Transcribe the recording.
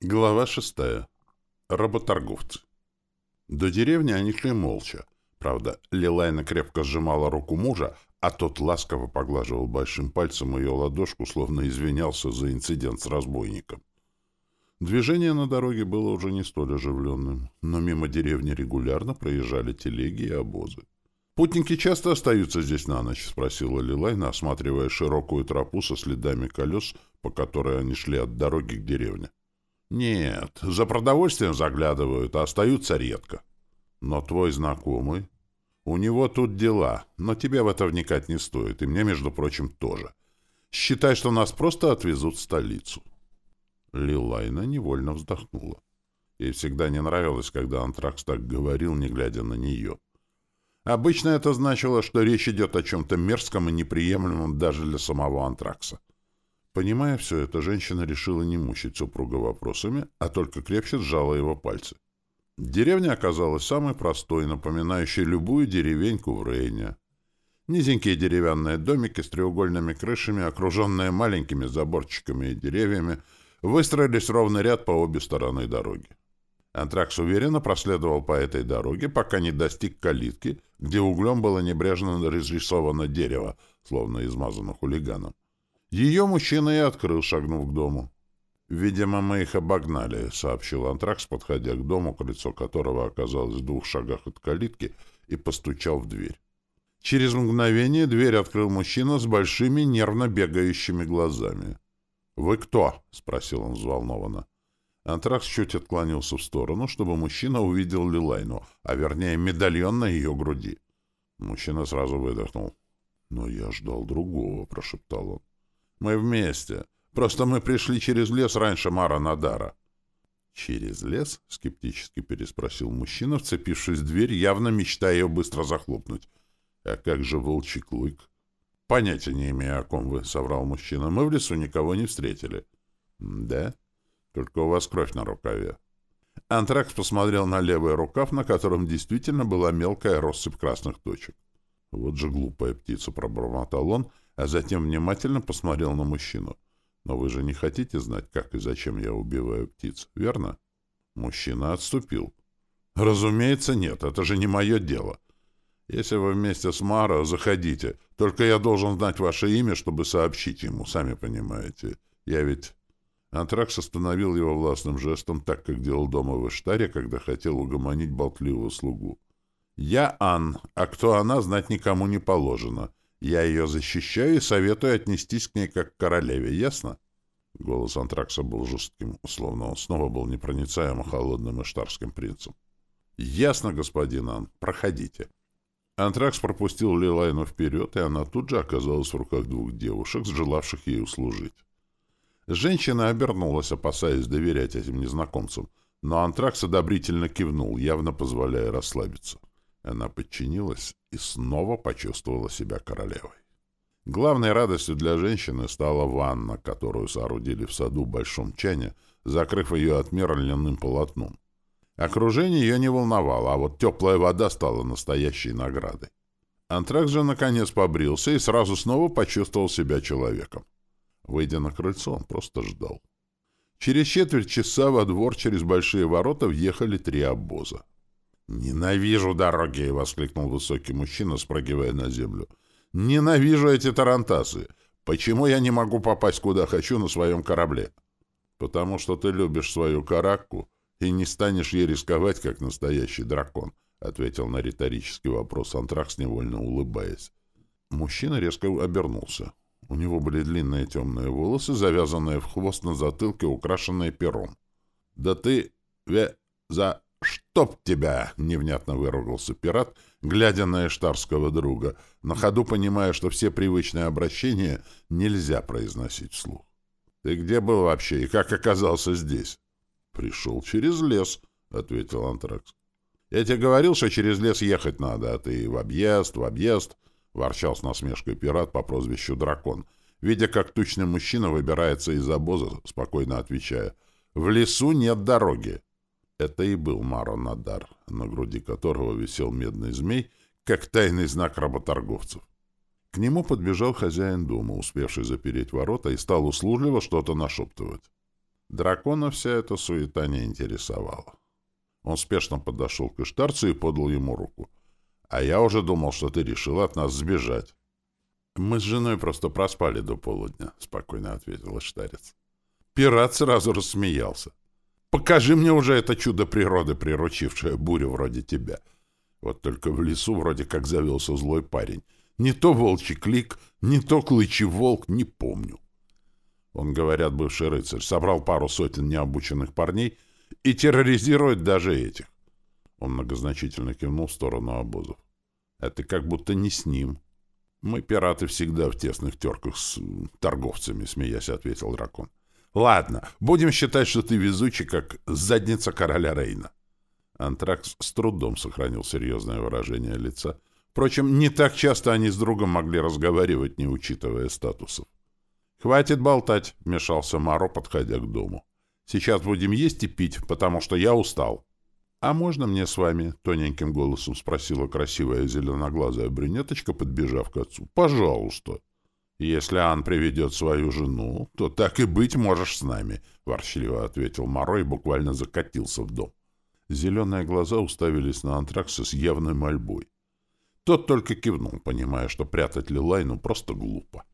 Глава шестая. Работорговцы. До деревни они шли молча. Правда, Лилайна крепко сжимала руку мужа, а тот ласково поглаживал большим пальцем ее ладошку, словно извинялся за инцидент с разбойником. Движение на дороге было уже не столь оживленным, но мимо деревни регулярно проезжали телеги и обозы. «Путники часто остаются здесь на ночь?» — спросила Лилайна, осматривая широкую тропу со следами колес, по которой они шли от дороги к деревне. Нет, за продовольствием заглядывают, а остаются редко. Но твой знакомый... У него тут дела, но тебе в это вникать не стоит, и мне, между прочим, тоже. Считай, что нас просто отвезут в столицу. Лилайна невольно вздохнула. Ей всегда не нравилось, когда Антракс так говорил, не глядя на нее. Обычно это значило, что речь идет о чем-то мерзком и неприемлемом даже для самого Антракса. Понимая все это, женщина решила не мучить супруга вопросами, а только крепче сжала его пальцы. Деревня оказалась самой простой, напоминающей любую деревеньку в Рейне. Низенькие деревянные домики с треугольными крышами, окруженные маленькими заборчиками и деревьями, выстроились ровный ряд по обе стороны дороги. Антракс уверенно проследовал по этой дороге, пока не достиг калитки, где углем было небрежно разрисовано дерево, словно измазано хулиганом. Ее мужчина и открыл, шагнув к дому. «Видимо, мы их обогнали», — сообщил Антракс, подходя к дому, крыльцо которого оказалось в двух шагах от калитки, и постучал в дверь. Через мгновение дверь открыл мужчина с большими нервно бегающими глазами. «Вы кто?» — спросил он взволнованно. Антракс чуть отклонился в сторону, чтобы мужчина увидел Лилайну, а вернее медальон на ее груди. Мужчина сразу выдохнул. «Но я ждал другого», — прошептал он. Мы вместе. Просто мы пришли через лес раньше Мара Надара. «Через лес?» — скептически переспросил мужчина, вцепившись в дверь, явно мечтая ее быстро захлопнуть. «А как же волчий клык?» «Понятия не имею, о ком вы», — соврал мужчина. «Мы в лесу никого не встретили». «Да? Только у вас кровь на рукаве». Антракс посмотрел на левый рукав, на котором действительно была мелкая россыпь красных точек. «Вот же глупая птица», — пробормотал он, — а затем внимательно посмотрел на мужчину. «Но вы же не хотите знать, как и зачем я убиваю птиц, верно?» Мужчина отступил. «Разумеется, нет, это же не мое дело. Если вы вместе с Маро, заходите. Только я должен знать ваше имя, чтобы сообщить ему, сами понимаете. Я ведь...» Антракс остановил его властным жестом, так как делал дома в Иштаре, когда хотел угомонить болтливого слугу. «Я Ан, а кто она, знать никому не положено. Я ее защищаю и советую отнестись к ней как к королеве, ясно?» Голос Антракса был жестким, словно он снова был непроницаемо холодным иштарским принцем. «Ясно, господин Ан. Проходите». Антракс пропустил Лилайну вперед, и она тут же оказалась в руках двух девушек, желавших ей услужить. Женщина обернулась, опасаясь доверять этим незнакомцам, но Антракс одобрительно кивнул, явно позволяя расслабиться. Она подчинилась и снова почувствовала себя королевой. Главной радостью для женщины стала ванна, которую соорудили в саду в большом чане, закрыв ее от мира льняным полотном. Окружение ее не волновало, а вот теплая вода стала настоящей наградой. Антракс же наконец побрился и сразу снова почувствовал себя человеком. Выйдя на крыльцо, он просто ждал. Через четверть часа во двор через большие ворота въехали три обоза. «Ненавижу дороги!» — воскликнул высокий мужчина, спрыгивая на землю. «Ненавижу эти тарантасы! Почему я не могу попасть куда хочу на своем корабле?» «Потому что ты любишь свою каракку и не станешь ей рисковать, как настоящий дракон», — ответил на риторический вопрос Антракс, невольно улыбаясь. Мужчина резко обернулся. У него были длинные темные волосы, завязанные в хвост на затылке, украшенные пером. «Да ты... ве... за... «Чтоб тебя!» — невнятно выругался пират, глядя на эштарского друга, на ходу понимая, что все привычные обращения нельзя произносить вслух. «Ты где был вообще и как оказался здесь?» «Пришел через лес», — ответил Антракс. «Я тебе говорил, что через лес ехать надо, а ты в объезд, в объезд», — ворчал с насмешкой пират по прозвищу Дракон, видя, как тучный мужчина выбирается из обоза, спокойно отвечая. «В лесу нет дороги». Это и был Маронадар, на груди которого висел медный змей, как тайный знак работорговцев. К нему подбежал хозяин дома, успевший запереть ворота, и стал услужливо что-то нашептывать. Дракона вся эта суета не интересовала. Он спешно подошел к Иштарцу и подал ему руку. «А я уже думал, что ты решил от нас сбежать». «Мы с женой просто проспали до полудня», — спокойно ответил Иштарец. Пират сразу рассмеялся. «Покажи мне уже это чудо природы, приручившее бурю вроде тебя». Вот только в лесу вроде как завелся злой парень. Не то волчий клик, не то клычий волк, не помню. Он, говорят, бывший рыцарь, собрал пару сотен необученных парней и терроризирует даже этих. Он многозначительно кивнул в сторону обозов. Это как будто не с ним. Мы, пираты, всегда в тесных терках с торговцами, смеясь, ответил дракон. Ладно, будем считать, что ты везучий, как задница короля Рейна. Антракс с трудом сохранил серьезное выражение лица. Впрочем, не так часто они с другом могли разговаривать, не учитывая статусов. «Хватит болтать», — вмешался Маро, подходя к дому. «Сейчас будем есть и пить, потому что я устал». «А можно мне с вами?» — тоненьким голосом спросила красивая зеленоглазая брюнеточка, подбежав к отцу. «Пожалуйста». «Если Ан приведет свою жену, то так и быть можешь с нами», — ворчливо ответил Маро и буквально закатился в дом. Зеленые глаза уставились на антракса с явной мольбой. Тот только кивнул, понимая, что прятать Лилайну просто глупо.